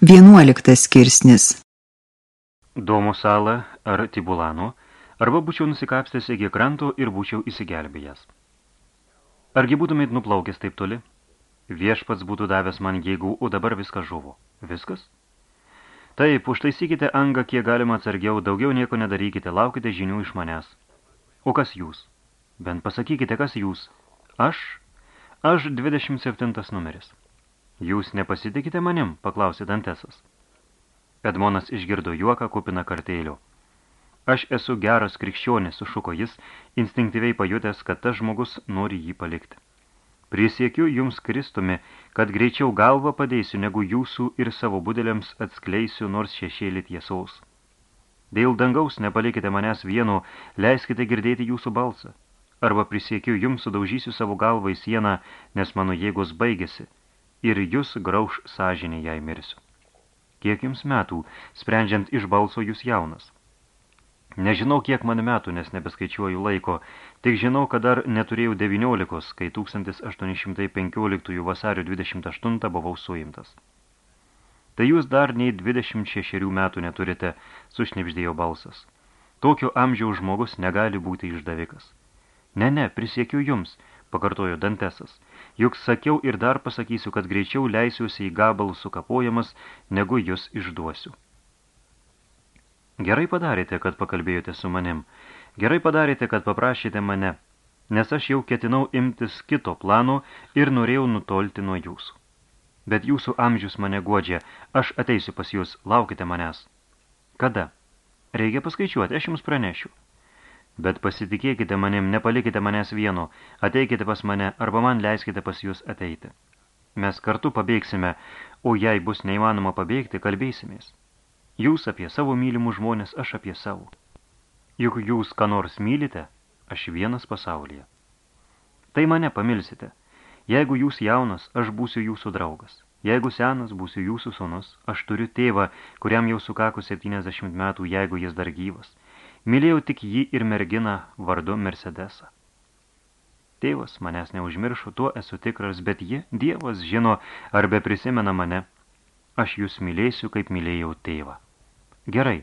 Vienuoliktas skirsnis Domo salą ar Tibulano, arba būčiau nusikapstęs iki kranto ir būčiau įsigelbėjęs. Argi būtumėt nuplaukęs taip toli? Viešpats būtų davęs man jėgų, o dabar viskas žuvo. Viskas? Taip, užtaisykite angą, kiek galima atsargiau, daugiau nieko nedarykite, laukite žinių iš manęs. O kas jūs? Bent pasakykite, kas jūs? Aš? Aš 27 numeris. Jūs nepasitikite manim, paklausė Dantesas. Edmonas išgirdo juoką kupiną kartėlio. Aš esu geras krikščionis, sušuko jis, instinktyviai pajutęs, kad tas žmogus nori jį palikti. Prisiekiu jums Kristumi, kad greičiau galvą padėsiu, negu jūsų ir savo budeliams atskleisiu nors šešėlį tiesos. Dėl dangaus nepalikite manęs vieno, leiskite girdėti jūsų balsą. Arba prisiekiu jums sudaužysiu savo galvą į sieną, nes mano jėgos baigėsi – ir jūs grauž sąžinį, jei mirsiu. Kiek jums metų, sprendžiant iš balso jūs jaunas? Nežinau, kiek man metų, nes nebeskaičiuoju laiko, tik žinau, kad dar neturėjau 19, kai 1815 vasario 28 buvau suimtas. Tai jūs dar nei 26 metų neturite, sušnipždėjo balsas. Tokio amžiaus žmogus negali būti išdavikas. Ne, ne, prisiekiu jums, pakartojo Dantesas. Juk sakiau ir dar pasakysiu, kad greičiau leisiuosi į gabalų sukapojamas, negu jūs išduosiu. Gerai padarėte, kad pakalbėjote su manim. Gerai padarėte, kad paprašėte mane, nes aš jau ketinau imtis kito plano ir norėjau nutolti nuo jūsų. Bet jūsų amžius mane guodžia, aš ateisiu pas jūs, laukite manęs. Kada? Reikia paskaičiuoti, aš jums pranešiu. Bet pasitikėkite manim, nepalikite manęs vieno, ateikite pas mane, arba man leiskite pas jūs ateiti. Mes kartu pabėgsime, o jei bus neįmanoma pabėgti, kalbėsimės. Jūs apie savo mylimus žmonės, aš apie savo. Juk jūs ką nors mylite, aš vienas pasaulyje. Tai mane pamilsite. Jeigu jūs jaunas, aš būsiu jūsų draugas. Jeigu senas, būsiu jūsų sonus. Aš turiu tėvą, kuriam jau sukako 70 metų, jeigu jis dar gyvas – Mylėjau tik jį ir merginą vardu Mercedesą. Tėvas manęs neužmiršo, tuo esu tikras, bet ji, Dievas, žino, ar be prisimena mane. Aš jūs mylėsiu, kaip mylėjau tėvą. Gerai,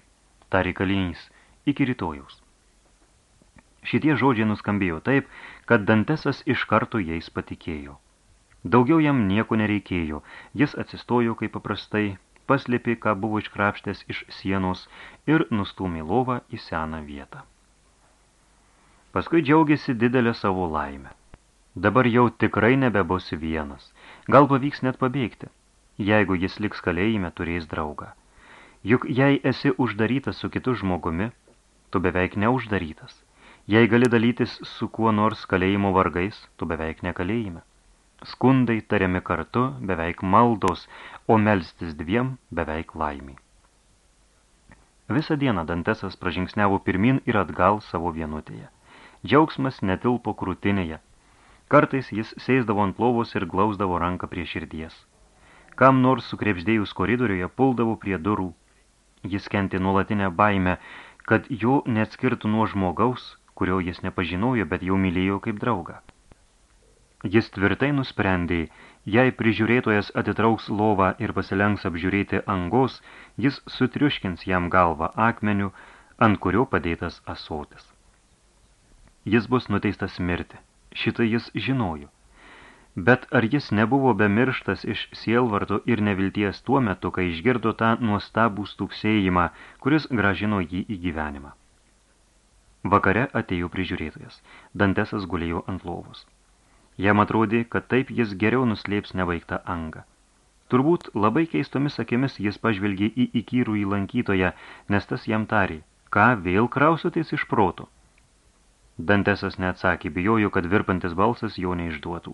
tarė kalinys, iki rytojaus. Šitie žodžiai nuskambėjo taip, kad Dantesas iš karto jais patikėjo. Daugiau jam nieko nereikėjo, jis atsistojo kaip paprastai, paslėpė, ką buvo iškrapštęs iš sienos ir nustūmė lovą į seną vietą. Paskui džiaugiasi didelę savo laimę. Dabar jau tikrai nebebus vienas. Gal pavyks net pabėgti. Jeigu jis liks kalėjime, turės draugą. Juk jei esi uždarytas su kitu žmogumi, tu beveik neuždarytas. Jei gali dalytis su kuo nors kalėjimo vargais, tu beveik nekalėjime. Skundai tariami kartu, beveik maldos, o melstis dviem beveik laimiai. Visą dieną Dantesas pražingsniavo pirmin ir atgal savo vienutėje. Džiaugsmas netilpo krūtinėje. Kartais jis sėsdavo ant lovos ir glausdavo ranką prie širdies. Kam nors sukrepždėjus koridoriuje puldavo prie durų. Jis kentė nuolatinę baimę, kad jo neatskirtų nuo žmogaus, kurio jis nepažinojo, bet jau mylėjo kaip draugą. Jis tvirtai nusprendė, jei prižiūrėtojas atitrauks lovą ir pasilenks apžiūrėti angos, jis sutriuškins jam galvą akmeniu, ant kurio padėtas asotis. Jis bus nuteistas mirti, šitą jis žinojo. Bet ar jis nebuvo bemirštas iš sielvarto ir nevilties tuo metu, kai išgirdo tą nuostabų stuksėjimą, kuris gražino jį į gyvenimą? Vakare atėjo prižiūrėtojas. Dantesas gulėjo ant lovos. Jam atrodė, kad taip jis geriau nuslėps nevaigtą angą. Turbūt labai keistomis akimis jis pažvelgė į įkyrų į lankytoją, nes tas jam tarė, ką vėl krausutės iš proto. Dantesas neatsakė, bijojo, kad virpantis balsas jo neišduotų.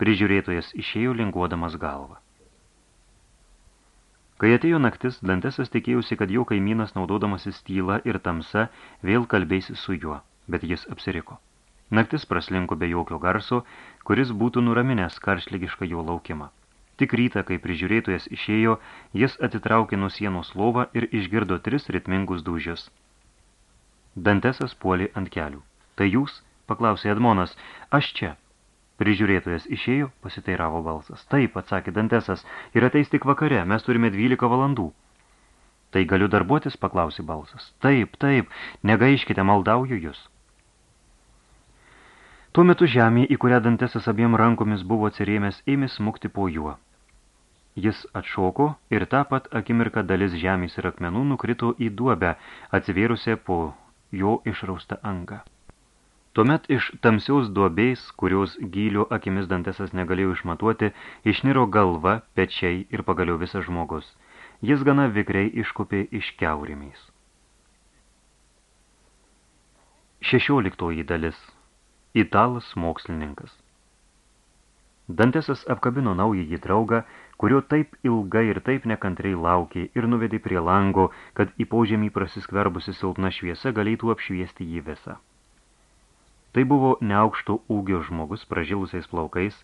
Prižiūrėtojas išėjo linguodamas galvą. Kai atėjo naktis, Dantesas tikėjusi, kad jo kaimynas naudodamasis tyla ir tamsa vėl kalbėsi su juo, bet jis apsiriko. Naktis praslinko be jokio garso, kuris būtų nuraminęs karšlygišką jo laukimą. Tik rytą, kai prižiūrėtojas išėjo, jis atitraukė nuo sienos lovą ir išgirdo tris ritmingus dūžius. Dantesas puolė ant kelių. Tai jūs? paklausė Edmonas. Aš čia. Prižiūrėtojas išėjo, pasiteiravo balsas. Taip, atsakė Dantesas, ir ateis tik vakare, mes turime 12 valandų. Tai galiu darbuotis, paklausė balsas. Taip, taip, negaiškite, maldauju jūs. Tuo metu žemė, į kurią Dantesas abiem rankomis buvo atsirėmęs, ėmė smukti po juo. Jis atšoko ir tą pat akimirką dalis žemės ir akmenų nukrito į duobę, atsivėrusią po jo išraustą angą. Tuomet iš tamsiaus duobės, kurios gylio akimis dantesas negalėjo išmatuoti, išniro galva, pečiai ir pagaliau visas žmogus. Jis gana vikriai iškupė iš keurimiais. Šešioliktoji dalis. Italas mokslininkas. Dantesas apkabino naująjį draugą, kurio taip ilgai ir taip nekantriai laukė ir nuvedė prie lango, kad į požemį prasiskverbusi silpna šviesa galėtų apšviesti jį visą. Tai buvo neaukšto ūgio žmogus pražilusiais plaukais,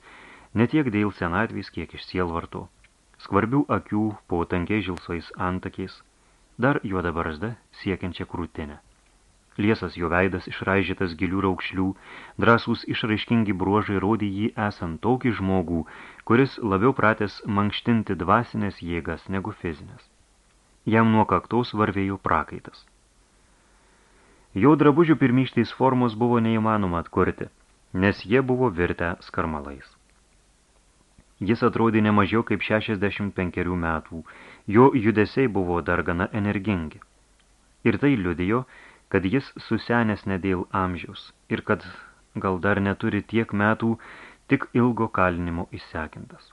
ne tiek dėl senatvės, kiek iš sielvarto, skvarbių akių po tankiai žilsvais antakiais, dar juoda barzda siekiančia krūtinę. Liesas jo veidas išraižytas gilių raukšlių, drąsūs išraiškingi bruožai rodė jį esant tokį žmogų, kuris labiau pratęs mankštinti dvasinės jėgas negu fizinės. Jam nuo kaktos varvėjo prakaitas. Jo drabužių pirmyštais formos buvo neįmanoma atkurti, nes jie buvo virtę skarmalais. Jis atrodė ne mažiau kaip 65 metų, jo judesiai buvo dar gana energingi. Ir tai liudijo, kad jis susenęs ne dėl amžiaus ir kad gal dar neturi tiek metų tik ilgo kalinimo įsekintas.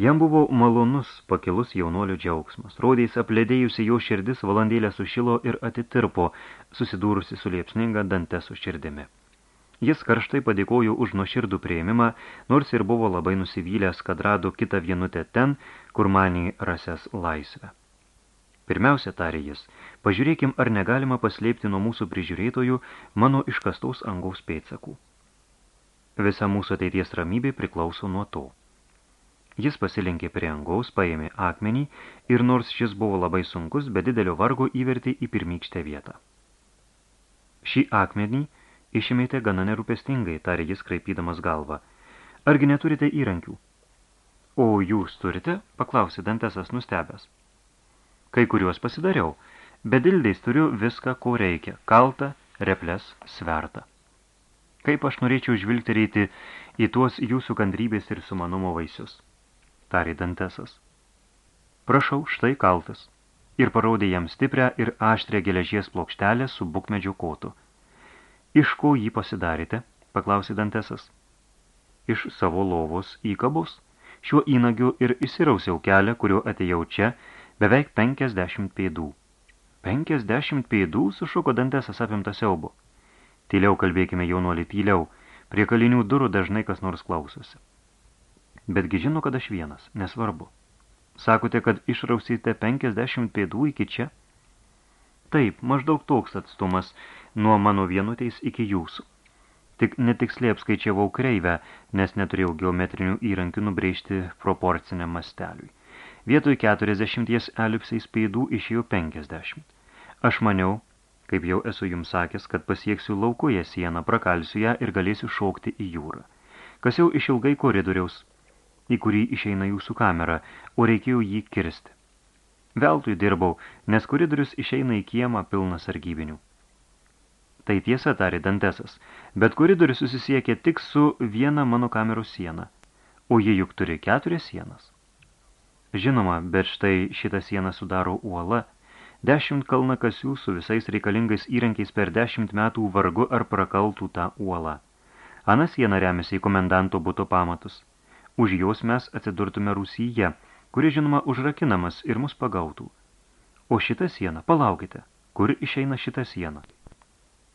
Jam buvo malonus, pakilus jaunolio džiaugsmas. Rodės aplėdėjusi jo širdis valandėlę sušilo ir atitirpo, susidūrusi su liepsninga dante su širdimi. Jis karštai padėkojo už nuoširdų prieimimą, nors ir buvo labai nusivylęs, kad rado kitą vienutę ten, kur manį rasės laisvę. Pirmiausia, tarė jis, pažiūrėkim, ar negalima paslėpti nuo mūsų prižiūrėtojų mano iškastaus angaus pėdsakų. Visa mūsų ateities ramybė priklauso nuo to. Jis pasilinkė prie angaus, paėmė akmenį ir nors šis buvo labai sunkus, be didelio vargo įvertė į pirmykštę vietą. Šį akmenį išimėte gana nerūpestingai, tarė jis kraipydamas galvą. Argi neturite įrankių? O jūs turite? paklausė Dantesas nustebęs. Kai kuriuos pasidariau, bet dildais turiu viską, ko reikia – kaltą, reples, svertą. Kaip aš norėčiau žvilgti reiti į tuos jūsų kantrybės ir sumanumo vaisius tarė Dantesas. Prašau, štai kaltas. Ir parodė jam stiprią ir aštrę geležies plokštelę su bukmedžio kotu. Iš ko jį pasidarėte? paklausė Dantesas. Iš savo lovos įkabos. Šiuo įnagiu ir įsirausiau kelią, kuriuo atėjau čia, beveik penkiasdešimt pėdų. Penkiasdešimt pėdų, sušuko Dantesas apimtas siaubo. Tyliau kalbėkime jaunuolį tyliau, prie kalinių durų dažnai kas nors klausosi. Betgi žino, kad aš vienas, nesvarbu. Sakote, kad išrausite 50 pėdų iki čia? Taip, maždaug toks atstumas nuo mano vienutės iki jūsų. Tik netiksliai apskaičiavau kreivę, nes neturėjau geometrinių įrankių nubrėžti proporciniam masteliui. Vietoj 40 elipsiais pėdų išėjo 50. Aš maniau, kaip jau esu jums sakęs, kad pasieksiu laukoje sieną, prakalsiu ją ir galėsiu šaukti į jūrą. Kas jau išilgai koridoriaus, į kurį išeina jūsų kamera, o reikėjo jį kirsti. Veltui dirbau, nes koridorius išeina į kiemą pilną sargybinių. Tai tiesa, tarė Dantesas, bet koridorius susisiekė tik su viena mano kameros siena, o jie juk turi keturias sienas. Žinoma, bet štai šitą sieną sudaro uola, dešimt kalnakasių su visais reikalingais įrankiais per dešimt metų vargu ar prakaltų tą uolą. Ana siena remiasi į komendanto būto pamatus – už jos mes atsidurtume Rusyje, kuri žinoma užrakinamas ir mus pagautų. O šita siena, palaukite, kur išeina šita siena?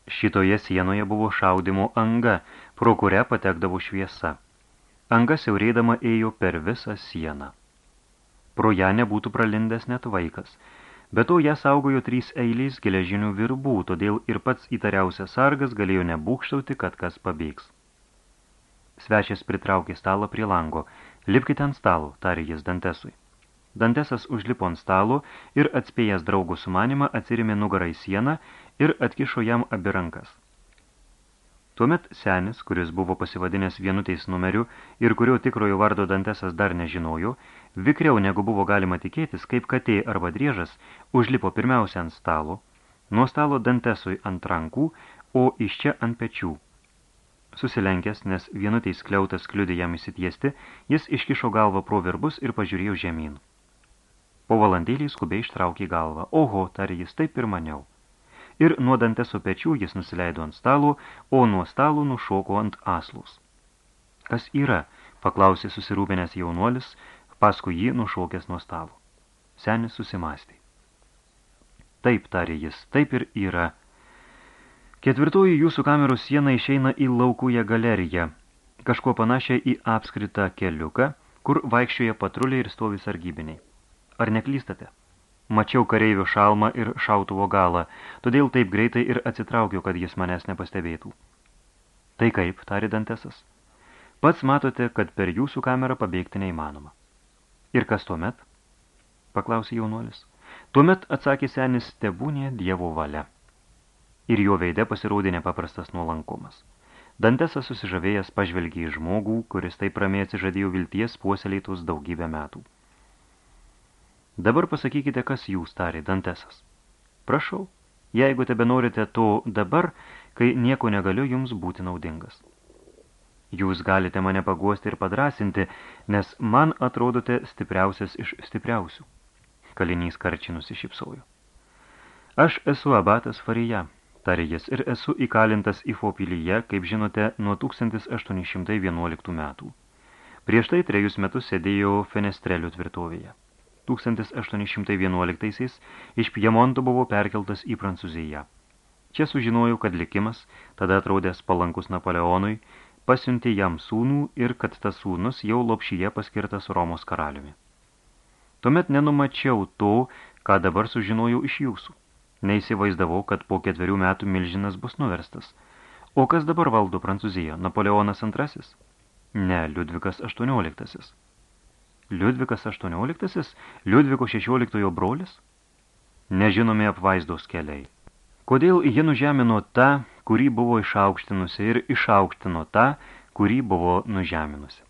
Šitoje sienoje buvo šaudimo anga, pro kurią patekdavo šviesa. Anga siaurėdama ėjo per visą sieną. Pro ją nebūtų pralindęs net vaikas, bet to ją saugojo trys eilės geležinių virbų, todėl ir pats įtariausias sargas galėjo nebūkštauti, kad kas pabėgs. Svečias pritraukė stalą prie lango. Lipkite ant stalo, tarė jis Dantesui. Dantesas užlipo ant stalo ir atspėjęs draugų sumanimą atsirimė nugarą į sieną ir atkišo jam abi rankas. Tuomet senis, kuris buvo pasivadinęs vienuteis numeriu ir kurio tikrojo vardo Dantesas dar nežinojo, vikriau negu buvo galima tikėtis, kaip katė arba driežas, užlipo pirmiausia ant stalo, nuo stalo Dantesui ant rankų, o iš čia ant pečių. Susilenkęs, nes vienuteis kliautas kliudė jam įsitiesti, jis iškišo galvą pro verbus ir pažiūrėjo žemyn. Po valandėlį skubiai ištraukė galvą. Oho, tarė jis, taip ir maniau ir nuo danteso pečių jis nusileido ant stalo, o nuo stalo nušoko ant aslus. Kas yra? paklausė susirūpinęs jaunuolis, paskui jį nušokęs nuo stalo. Senis susimastė. Taip, tarė jis, taip ir yra. Ketvirtoji jūsų kameros siena išeina į laukųją galeriją, kažkuo panašią į apskritą keliuką, kur vaikščioja patruliai ir stovi sargybiniai. Ar neklystate? Mačiau kareivio šalmą ir šautuvo galą, todėl taip greitai ir atsitraukiau, kad jis manęs nepastebėtų. Tai kaip, tari Dantesas? Pats matote, kad per jūsų kamerą pabėgti neįmanoma. Ir kas tuomet? Paklausė jaunuolis. Tuomet atsakė senis tebūnė dievo valia. Ir jo veide pasirodė nepaprastas nuolankumas. Dantesas susižavėjęs pažvelgė į žmogų, kuris taip ramiai atsižadėjo vilties puoselėtus daugybę metų. Dabar pasakykite, kas jūs tarė, Dantesas. Prašau, jeigu tebe norite to dabar, kai nieko negaliu jums būti naudingas. Jūs galite mane paguosti ir padrasinti, nes man atrodote stipriausias iš stipriausių. Kalinys karčiai nusišypsojo. Aš esu abatas Farija, tarė jis, ir esu įkalintas į Fopilyje, kaip žinote, nuo 1811 metų. Prieš tai trejus metus sėdėjau Fenestrelių tvirtovėje. 1811 iš Piemonto buvo perkeltas į Prancūziją. Čia sužinojau, kad likimas, tada atrodęs palankus Napoleonui, pasiuntė jam sūnų ir kad tas sūnus jau lopšyje paskirtas Romos karaliumi. Tuomet nenumačiau to, ką dabar sužinojau iš jūsų. Neįsivaizdavau, kad po ketverių metų milžinas bus nuverstas. O kas dabar valdo Prancūziją? Napoleonas II? Ne, Liudvikas XVIII. Liudvikas XVIII, Liudviko XVI brolis? Nežinomi apvaizdos keliai. Kodėl ji nužemino tą, kurį buvo išaukštinusi ir išaukštino tą, kurį buvo nužeminusi?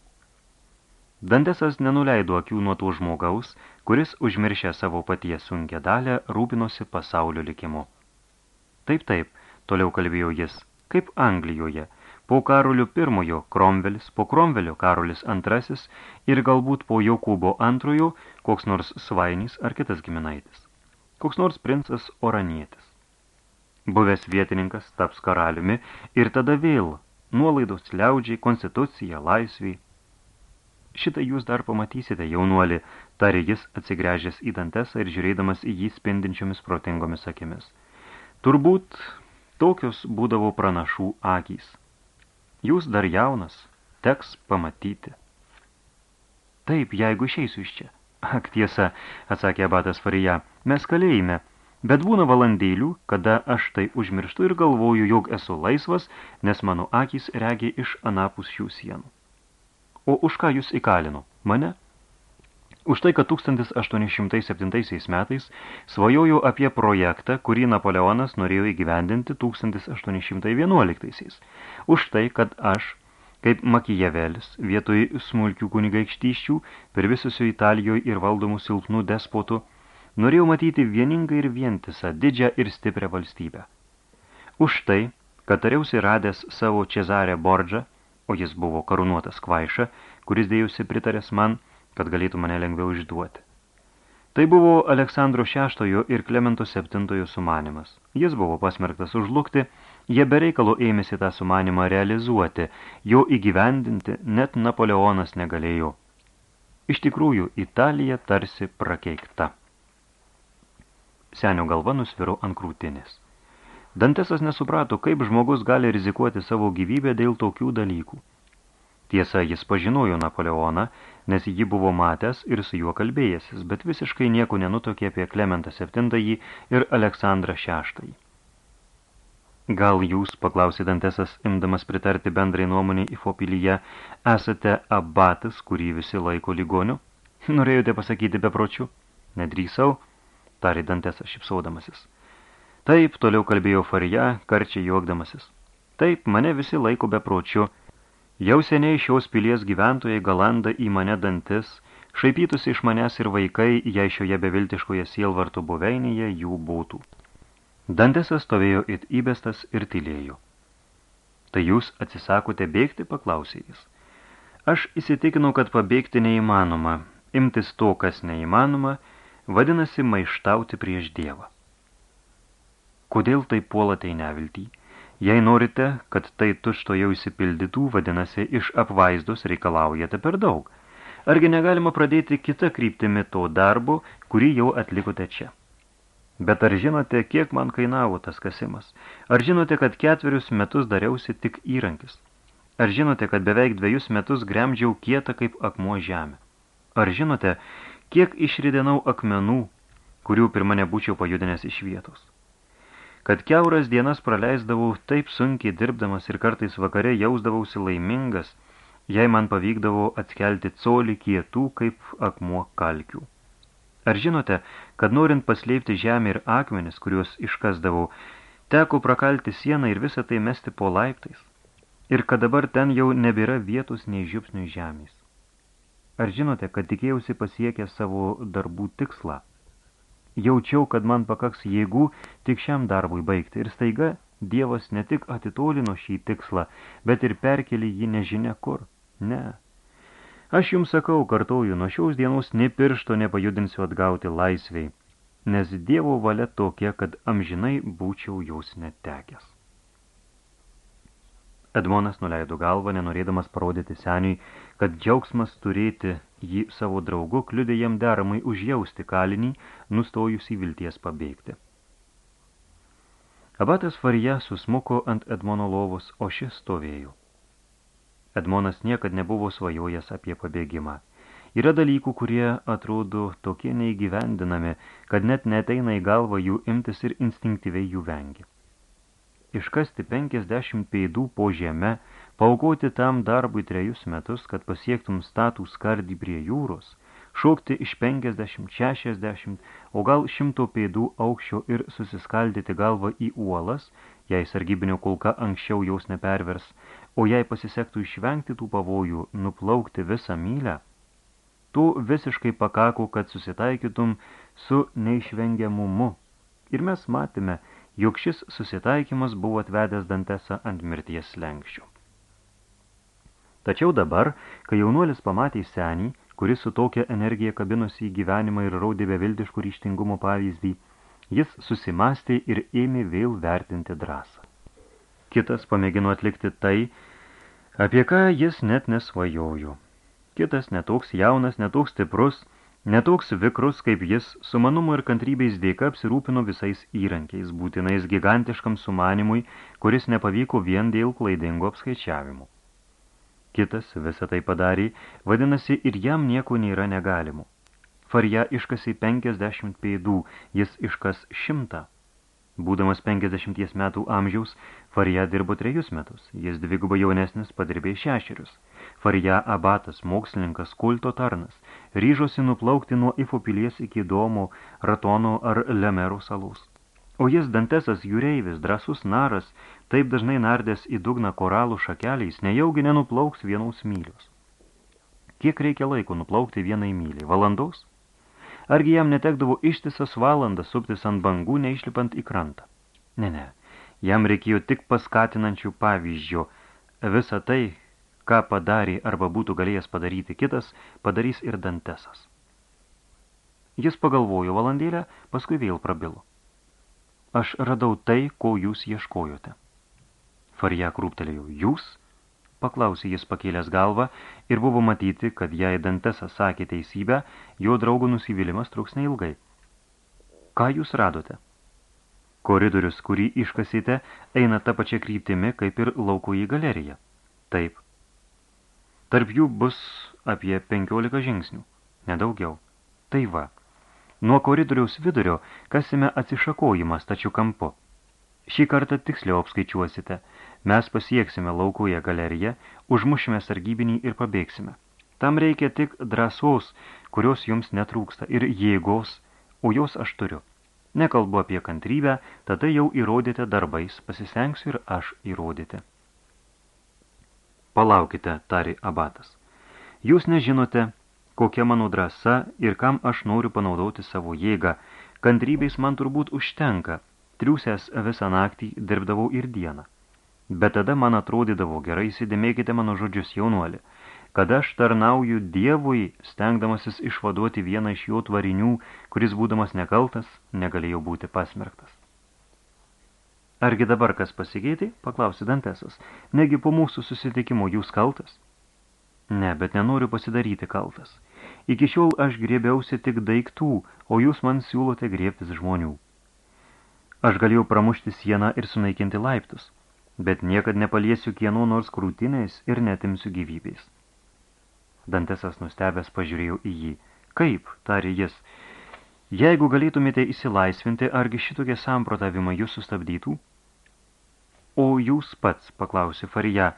Dantesas nenuleido akių nuo to žmogaus, kuris užmiršė savo paties sunkę dalę, rūpinosi pasaulio likimu. Taip, taip, toliau kalbėjo jis, kaip Anglijoje – Po Karolio pirmojo Kromvelis, po Kromvelio Karolis antrasis ir galbūt po Jokūbo antrojo koks nors Svainys ar kitas giminaitis. Koks nors princas Oranietis. Buvęs vietininkas taps karaliumi ir tada vėl nuolaidos liaudžiai, konstitucija, laisviai. Šitą jūs dar pamatysite, jaunuoli, tarė jis atsigręžęs į dantesą ir žiūrėdamas į jį spindinčiomis protingomis akimis. Turbūt tokios būdavo pranašų akys. Jūs dar jaunas, teks pamatyti. Taip, jeigu išeisiu iš čia. Ak, tiesa, atsakė abatas Farija, mes kalėjime, bet būna valandėlių, kada aš tai užmirštu ir galvoju, jog esu laisvas, nes mano akys regi iš anapus šių sienų. O už ką jūs įkalino? Mane? Už tai, kad 1807 metais svajojo apie projektą, kurį Napoleonas norėjo įgyvendinti 1811. Už tai, kad aš, kaip Makijavelis, vietoj smulkių kunigaikštyščių, per visusio Italijoje ir valdomų silpnų despotų, norėjau matyti vieningą ir vientisą, didžią ir stiprią valstybę. Už tai, kad tariausi radęs savo Cezarę Bordžą, o jis buvo karūnuotas kvaiša, kuris dėjusi pritaręs man, kad galėtų mane lengviau išduoti. Tai buvo Aleksandro VI ir Klemento VII sumanimas. Jis buvo pasmerktas užlukti, jie bereikalo ėmėsi tą sumanimą realizuoti, jo įgyvendinti net Napoleonas negalėjo. Iš tikrųjų, Italija tarsi prakeikta. Senio galva nusviro ant krūtinės. Dantesas nesuprato, kaip žmogus gali rizikuoti savo gyvybę dėl tokių dalykų. Tiesa, jis pažinojo Napoleoną, nes jį buvo matęs ir su juo kalbėjęsis, bet visiškai nieko nenutokė apie Klementą VII ir Aleksandrą VI. Gal jūs, paklausė Dantesas, imdamas pritarti bendrai nuomonį į Fopilyje, esate abatas, kurį visi laiko ligoniu? Norėjote pasakyti bepročių? Nedrįsau, tarė Dantesas šipsaudamasis. Taip, toliau kalbėjo Farija, karčiai juokdamasis. Taip, mane visi laiko bepročiu. Jau seniai šios pilies gyventojai galanda į mane dantis, šaipytųsi iš manęs ir vaikai, jei šioje beviltiškoje sielvarto buveinėje jų būtų. Dantesas stovėjo it įbestas ir tylėjo. Tai jūs atsisakote bėgti, paklausė jis. Aš įsitikinau, kad pabėgti neįmanoma, imtis to, kas neįmanoma, vadinasi maištauti prieš Dievą. Kodėl tai puolate į neviltį? Jei norite, kad tai tušto jau įsipildytų, vadinasi, iš apvaizdos reikalaujate per daug. Argi negalima pradėti kitą kryptimi to darbo, kurį jau atlikote čia? Bet ar žinote, kiek man kainavo tas kasimas? Ar žinote, kad ketverius metus dariausi tik įrankis? Ar žinote, kad beveik dviejus metus gremdžiau kietą kaip akmuo žemę? Ar žinote, kiek išridenau akmenų, kurių pirma nebūčiau pajudinęs iš vietos? Kad keuras dienas praleisdavau taip sunkiai dirbdamas ir kartais vakare jausdavausi laimingas, jei man pavykdavo atkelti colį kietų kaip akmuo kalkių. Ar žinote, kad norint paslėpti žemę ir akmenis, kuriuos iškasdavau, teko prakalti sieną ir visą tai mesti po laiptais? Ir kad dabar ten jau nebėra vietos nei žiupsnių žemės? Ar žinote, kad tikėjausi pasiekę savo darbų tikslą? Jaučiau, kad man pakaks jėgų tik šiam darbui baigti ir staiga Dievas ne tik atitolino šį tikslą, bet ir perkelė jį nežinia kur. Ne. Aš jums sakau, kartoju, nuo šios dienos ne piršto nepajudinsiu atgauti laisviai, nes Dievo valia tokia, kad amžinai būčiau jos netekęs. Edmonas nuleido galvą, nenorėdamas parodyti seniui, kad džiaugsmas turėti jį savo draugu kliudė jam deramai užjausti kalinį, nustojusį vilties pabėgti. Abatas Farija susmuko ant Edmono lovos, o šis stovėjo. Edmonas niekad nebuvo svajojęs apie pabėgimą. Yra dalykų, kurie atrodo tokie neįgyvendinami, kad net neteina į galvą jų imtis ir instinktyviai jų vengia iškasti 50 peidų po žeme, paukoti tam darbui trejus metus, kad pasiektum statų skardį prie jūros, šokti iš 50-60, o gal šimto peidų aukščio ir susiskaldyti galvą į uolas, jei sargybinio kulka anksčiau jaus nepervers, o jei pasisektų išvengti tų pavojų, nuplaukti visą mylę, tu visiškai pakako, kad susitaikytum su neišvengiamumu. Ir mes matėme, jog šis susitaikymas buvo atvedęs Dantesą ant mirties lenkščių. Tačiau dabar, kai jaunuolis pamatė senį, kuris su tokia energija kabinosi į gyvenimą ir raudė beviltiškų ryštingumo pavyzdį, jis susimastė ir ėmė vėl vertinti drąsą. Kitas pamėgino atlikti tai, apie ką jis net nesvajojo. Kitas netoks jaunas, netoks stiprus, Netoks vikrus kaip jis, su manumu ir kantrybės dėka apsirūpino visais įrankiais, būtinais gigantiškam sumanimui, kuris nepavyko vien dėl klaidingo apskaičiavimo. Kitas visą tai padarė, vadinasi, ir jam nieko nėra negalimų. Farja iškasi 50 pėdų, jis iškas šimtą. Būdamas 50 metų amžiaus, Farija dirbo trejus metus, jis dvigubai jaunesnis padirbė šešerius. Farija abatas, mokslininkas, kulto tarnas, ryžosi nuplaukti nuo Ifo pilies iki Domo, Ratono ar Lemero salos. O jis dantesas jūreivis, drasus naras, taip dažnai nardęs į dugną koralų šakeliais, nejaugi nenuplauks vienaus mylios. Kiek reikia laiko nuplaukti vienai myliai? Valandos? Argi jam netekdavo ištisas valandas suptis ant bangų, neišlipant į krantą? Ne, ne, jam reikėjo tik paskatinančių pavyzdžių. Visą tai, ką padarė arba būtų galėjęs padaryti kitas, padarys ir Dantesas. Jis pagalvojo valandėlę, paskui vėl prabilo. Aš radau tai, ko jūs ieškojote. Farija krūptelėjo, jūs? paklausė jis pakėlęs galvą ir buvo matyti, kad jei Dantesas sakė teisybę, jo draugo nusivylimas truks neilgai. Ką jūs radote? Koridorius, kurį iškasite, eina tą pačią kryptimi, kaip ir lauko į galeriją. Taip. Tarp jų bus apie 15 žingsnių, nedaugiau. Tai va. Nuo koridoriaus vidurio kasime atsišakojimas tačių kampu. Šį kartą tiksliau apskaičiuosite – Mes pasieksime laukoje galeriją, užmušime sargybinį ir pabėgsime. Tam reikia tik drąsos, kurios jums netrūksta, ir jėgos, o jos aš turiu. Nekalbu apie kantrybę, tada jau įrodėte darbais, pasistengsiu ir aš įrodyti. Palaukite, tari abatas. Jūs nežinote, kokia mano drąsa ir kam aš noriu panaudoti savo jėgą. Kantrybės man turbūt užtenka. Triūsęs visą naktį dirbdavau ir dieną. Bet tada man atrodydavo gerai, įsidėmėkite mano žodžius, jaunuolį kad aš tarnauju Dievui, stengdamasis išvaduoti vieną iš jo tvarinių, kuris būdamas nekaltas, negalėjo būti pasmerktas. Argi dabar kas pasikeitė? paklausė Dantesas. Negi po mūsų susitikimo jūs kaltas? Ne, bet nenoriu pasidaryti kaltas. Iki šiol aš grėbiausi tik daiktų, o jūs man siūlote griebtis žmonių. Aš galėjau pramušti sieną ir sunaikinti laiptus, bet niekad nepaliesiu kieno nors krūtinės ir netimsiu gyvybės. Dantesas nustebęs pažiūrėjo į jį. Kaip, tarė jis, jeigu galėtumėte įsilaisvinti, argi šitokie samprotavimai jūs sustabdytų? O jūs pats, paklausė Farija,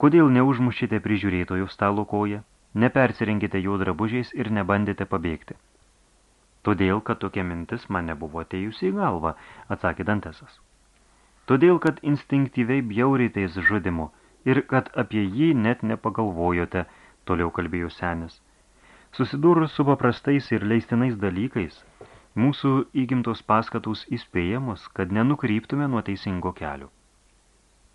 kodėl neužmušite prižiūrėtojo stalo koją, nepersirinkite jo drabužiais ir nebandėte pabėgti? Todėl, kad tokia mintis man nebuvo atėjusi į galvą, atsakė Dantesas. Todėl, kad instinktyviai bjaurėtės žudimu ir kad apie jį net nepagalvojote – toliau kalbėjo senis. Susidūrus su paprastais ir leistinais dalykais, mūsų įgimtos paskatus įspėjamos, kad nenukryptume nuo teisingo kelio.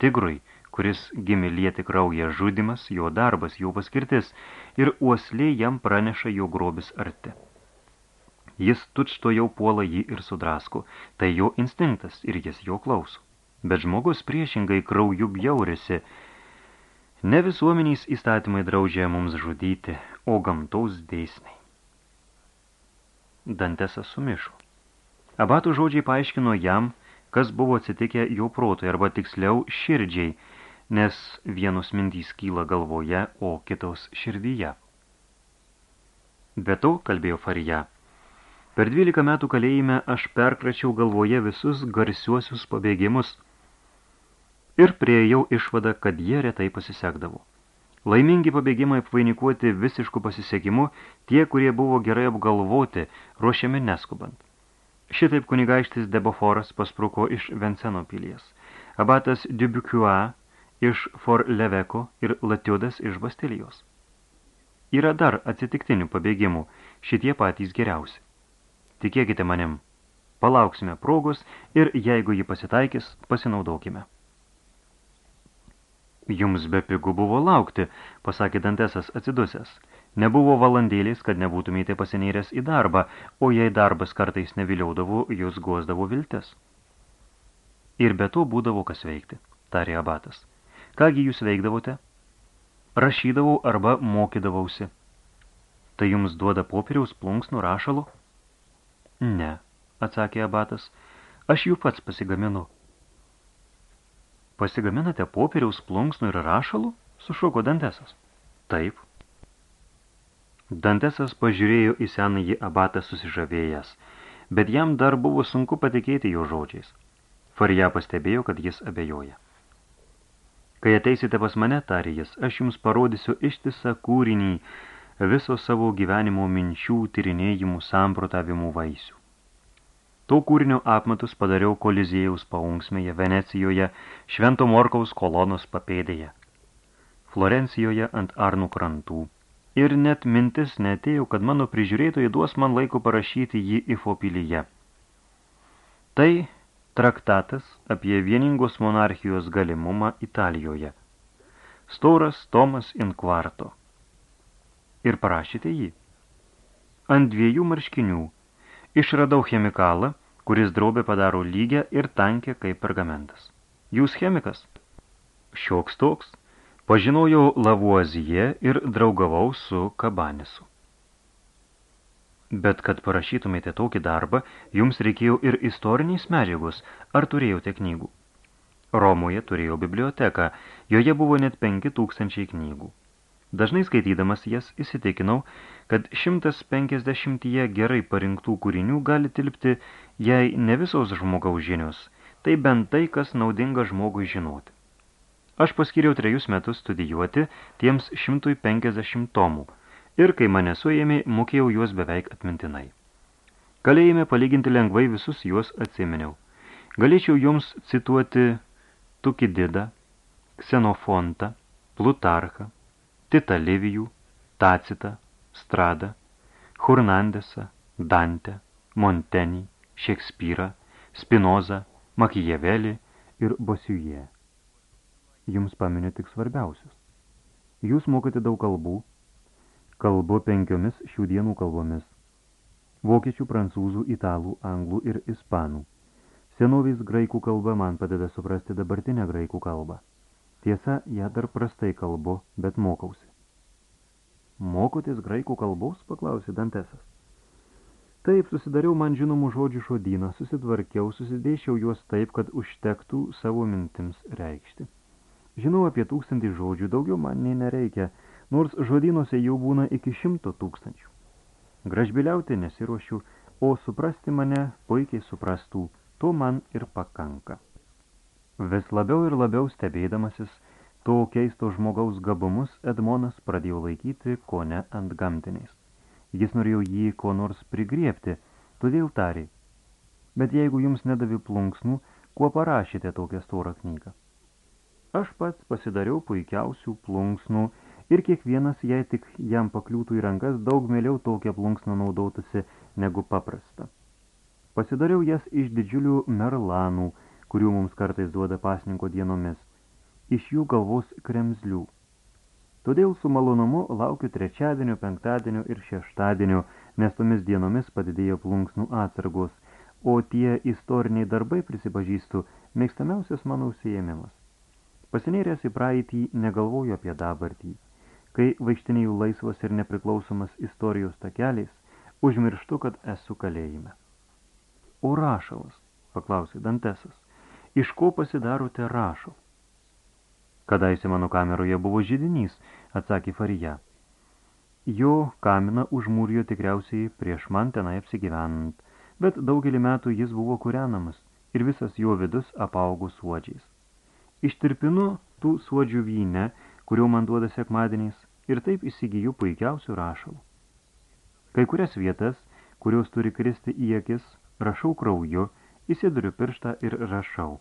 Tigrui, kuris gimė lieti kraują žudimas, jo darbas, jo paskirtis, ir uoslė jam praneša jo grobis arti. Jis tučto jau puola jį ir sudrasko, tai jo instinktas ir jis jo klauso. Bet žmogus priešingai krauju bjaurisi, Ne visuomenys įstatymai draudžia mums žudyti, o gamtaus dėsniai. Dantesas sumišo. Abatų žodžiai paaiškino jam, kas buvo atsitikę jo protui, arba tiksliau širdžiai, nes vienos mintys kyla galvoje, o kitos širdyje. Be to, kalbėjo Farija, per 12 metų kalėjime aš perkračiau galvoje visus garsiuosius pabėgimus – ir prieėjau išvadą, kad jie retai pasisekdavo. Laimingi pabėgimai apvainikuoti visišku pasisekimu, tie, kurie buvo gerai apgalvoti, ruošiami neskubant. Šitaip kunigaikštis Deboforas paspruko iš Venceno pilies, abatas Dubuquois iš For Leveko ir Latiudas iš Bastilijos. Yra dar atsitiktinių pabėgimų, šitie patys geriausi. Tikėkite manim, palauksime progos ir jeigu ji pasitaikys, pasinaudokime. Jums be pigų buvo laukti, pasakė Dantesas atsidusęs. Nebuvo valandėlės, kad nebūtumėte pasinėręs į darbą, o jei darbas kartais neviliaudavo, jūs guosdavo viltis. Ir be to būdavo kas veikti, tarė abatas. Kągi jūs veikdavote? Rašydavau arba mokydavausi. Tai jums duoda popieriaus plunksnų rašalo? Ne, atsakė abatas, aš jų pats pasigaminu. Pasigaminate popieriaus plunksnų ir rašalų? Sušuko Dantesas. Taip. Dantesas pažiūrėjo į senąjį abatą susižavėjęs, bet jam dar buvo sunku patikėti jo žodžiais. Farija pastebėjo, kad jis abejoja. Kai ateisite pas mane, tarė jis, aš jums parodysiu ištisą kūrinį viso savo gyvenimo minčių, tyrinėjimų, samprotavimų vaisių. To kūrinio apmatus padariau Kolizėjaus paunksmėje, Venecijoje, Švento Morkaus kolonos papėdėje, Florencijoje ant Arnų krantų. Ir net mintis netėjo, kad mano prižiūrėtojai duos man laiko parašyti jį Ifopilyje. Tai traktatas apie vieningos monarchijos galimumą Italijoje. Storas Tomas Inkvarto. Ir parašyti jį. Ant dviejų marškinių – Išradau chemikalą, kuris drobę padaro lygę ir tankę kaip pergamentas. Jūs chemikas? Šioks toks. Pažinojau Lavuazie ir draugavau su Kabanisu. Bet kad parašytumėte tokį darbą, jums reikėjo ir istoriniais medžiagos, ar turėjote knygų? Romoje turėjau biblioteką, joje buvo net 5000 knygų. Dažnai skaitydamas jas įsitikinau, kad 150 gerai parinktų kūrinių gali tilpti, jei ne visos žmogaus žinios, tai bent tai, kas naudinga žmogui žinoti. Aš paskiriau trejus metus studijuoti tiems 150 tomų ir kai mane suėmė, mokėjau juos beveik atmintinai. Kalėjime palyginti lengvai visus juos atsiminiau. Galėčiau jums cituoti Tukididą, Ksenofontą, Plutarchą, Titą Livijų, Tacitą, Stradą, Hurnandesą, Dantę, Montenį, Šekspyrą, Spinozą, Makijavelį ir Bosiuje. Jums paminiu tik svarbiausius. Jūs mokate daug kalbų, kalbu penkiomis šių dienų kalbomis. Vokiečių, prancūzų, italų, anglų ir ispanų. Senovės graikų kalba man padeda suprasti dabartinę graikų kalbą. Tiesa, ją dar prastai kalbu, bet mokausi. Mokotės graikų kalbos, paklausė Dantesas. Taip, susidariau man žinomų žodžių žodyną, susitvarkiau, susidėšiau juos taip, kad užtektų savo mintims reikšti. Žinau apie tūkstantį žodžių, daugiau man nei nereikia, nors žodynuose jau būna iki šimto tūkstančių. Gražbiliauti nesiruošiu, o suprasti mane puikiai suprastų, to man ir pakanka. Vis labiau ir labiau stebėdamasis, to keisto žmogaus gabumus Edmonas pradėjo laikyti kone ant gamtiniais. Jis norėjo jį ko nors prigriepti, todėl tarė. Bet jeigu jums nedavi plunksnų, kuo parašėte tokią storą knygą? Aš pats pasidariau puikiausių plunksnų ir kiekvienas, jei tik jam pakliūtų į rankas, daug mėliau tokią plunksną naudotųsi negu paprasta. Pasidariau jas iš didžiulių merlanų, kurių mums kartais duoda pasninko dienomis, iš jų galvos kremzlių. Todėl su malonumu laukiu trečiadienio, penktadienio ir šeštadienio, nes tomis dienomis padidėjo plunksnų atsargos, o tie istoriniai darbai, prisipažįstu, mėgstamiausias mano užsiėmimas. Pasinėręs į praeitį, negalvoju apie dabartį. Kai vaikštinėjau laisvas ir nepriklausomas istorijos takeliais, užmirštu, kad esu kalėjime. O rašalas, paklausė Dantesas, iš ko pasidarote rašalą? Kadaise mano kameroje buvo žydinys, atsakė Farija. Jo kaminą užmūrijo tikriausiai prieš man tenai apsigyvenant, bet daugelį metų jis buvo kūrenamas ir visas jo vidus apaugo suodžiais. Ištirpinu tų suodžių vynę, kurio man duoda sekmadieniais, ir taip įsigiju puikiausių rašalų. Kai kurias vietas, kurios turi kristi į akis, rašau krauju, įsiduriu pirštą ir rašau.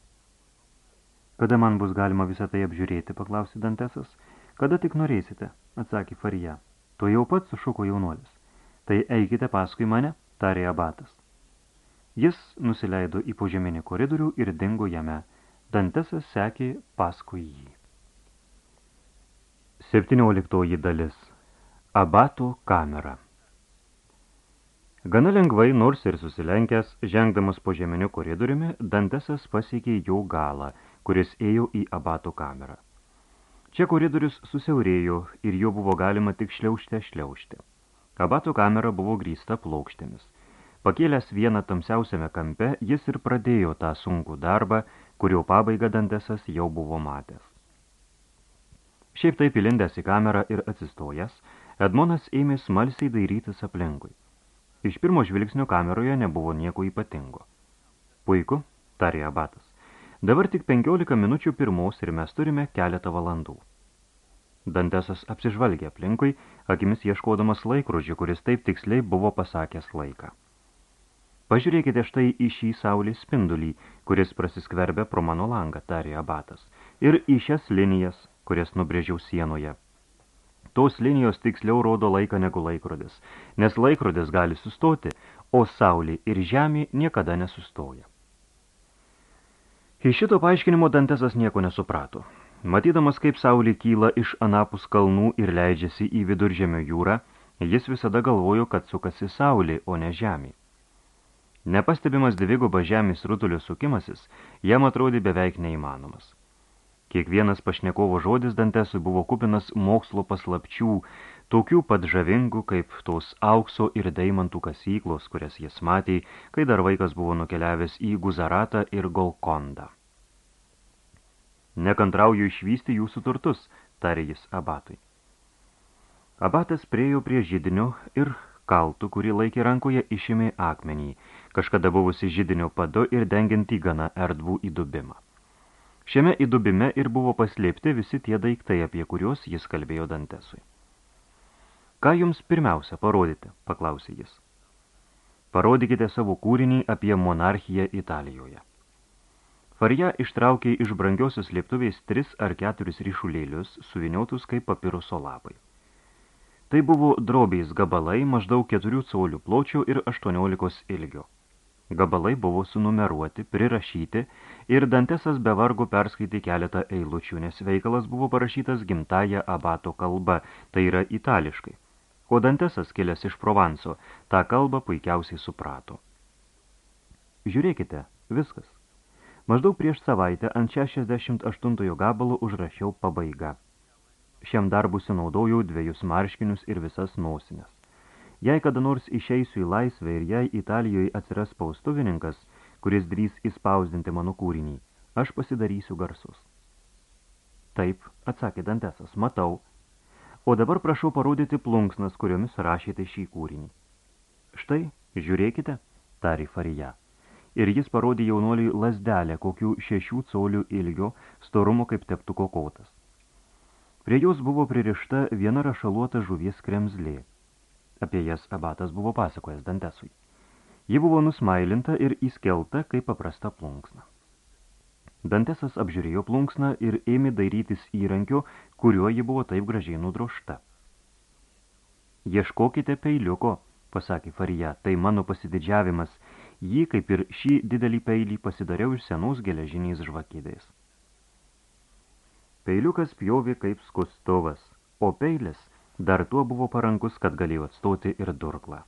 Kada man bus galima visą tai apžiūrėti, paklausė Dantesas. Kada tik norėsite, atsakė Farija. To jau pat sušuko jaunuolis. Tai eikite paskui mane, tarė abatas. Jis nusileido į požeminį koridorių ir dingo jame. Dantesas sekė paskui jį. 17 dalis. Abato kamera. Gana lengvai, nors ir susilenkęs, žengdamas požeminiu koridoriumi, Dantesas pasiekė jo galą – kuris ėjo į abato kamerą. Čia koridorius susiaurėjo ir jo buvo galima tik šliaužte šliaužti. Abato kamera buvo grįsta plokštėmis. Pakėlęs vieną tamsiausiame kampe, jis ir pradėjo tą sunkų darbą, kurio pabaigą Dantesas jau buvo matęs. Šiaip taip įlindęs į kamerą ir atsistojęs, Edmonas ėmė smalsiai dairytis aplinkui. Iš pirmo žvilgsnio kameroje nebuvo nieko ypatingo. Puiku, tarė abatas. Dabar tik 15 minučių pirmos ir mes turime keletą valandų. Dantesas apsižvalgė aplinkui, akimis ieškodamas laikrodžių, kuris taip tiksliai buvo pasakęs laiką. Pažiūrėkite štai į šį saulės spindulį, kuris prasiskverbia pro mano langą, tarė abatas, ir į šias linijas, kurias nubrėžiau sienoje. Tos linijos tiksliau rodo laiką negu laikrodis, nes laikrodis gali sustoti, o saulė ir žemė niekada nesustoja. Iš šito paaiškinimo Dantesas nieko nesuprato. Matydamas, kaip saulė kyla iš anapus kalnų ir leidžiasi į viduržemio jūrą, jis visada galvojo, kad sukasi saulė, o ne žemė. Nepastebimas dvigubas žemės rutulio sukimasis, jam atrodė beveik neįmanomas. Kiekvienas pašnekovo žodis Dantesui buvo kupinas mokslo paslapčių, tokių pat žavingų kaip tos aukso ir deimantų kasyklos, kurias jis matė, kai dar vaikas buvo nukeliavęs į Guzaratą ir Golkondą. Nekantrauju išvysti jūsų turtus, tarė jis abatui. Abatas priejo prie žydinio ir kaltų, kurį laikė rankoje, išėmė akmenį, kažkada buvusi žydinio padu ir dengiantį gana erdvų įdubimą. Šiame įdubime ir buvo paslėpti visi tie daiktai, apie kuriuos jis kalbėjo Dantesui. Ką jums pirmiausia parodyti, paklausė jis. Parodykite savo kūrinį apie monarchiją Italijoje. Farija ištraukė iš brangiosios lieptuvės tris ar keturis ryšulėlius, suviniotus kaip papiruso lapai. Tai buvo drobiais gabalai maždaug 4 colių pločio ir 18 ilgio. Gabalai buvo sunumeruoti, prirašyti ir Dantesas be vargo perskaitė keletą eilučių, nes veikalas buvo parašytas gimtaja abato kalba, tai yra itališkai o Dantesas kilęs iš Provanso tą kalbą puikiausiai suprato. Žiūrėkite, viskas. Maždaug prieš savaitę ant 68 gabalo užrašiau pabaigą. Šiam darbui sunaudojau dviejus marškinius ir visas nosinės. Jei kada nors išeisiu į laisvę ir jei Italijoje atsiras spaustuvininkas, kuris drys įspausdinti mano kūrinį, aš pasidarysiu garsus. Taip, atsakė Dantesas, matau, O dabar prašau parodyti plunksnas, kuriomis rašėte šį kūrinį. Štai, žiūrėkite, tarė Farija. Ir jis parodė jaunuoliui lasdelę, kokių šešių colių ilgio, storumo kaip teptuko kotas. Prie jos buvo pririšta viena rašaluota žuvies kremzlė. Apie jas abatas buvo pasakojęs Dantesui. Ji buvo nusmailinta ir įskelta kaip paprasta plunksna. Dantesas apžiūrėjo plunksną ir ėmė dairytis įrankio, kuriuo ji buvo taip gražiai nudrošta. Ieškokite peiliuko, pasakė Farija, tai mano pasididžiavimas. Jį, kaip ir šį didelį peilį, pasidariau iš senos geležiniais žvakydais. Peiliukas pjovė kaip skustuvas, o peilis dar tuo buvo parankus, kad galėjo atstoti ir durklą.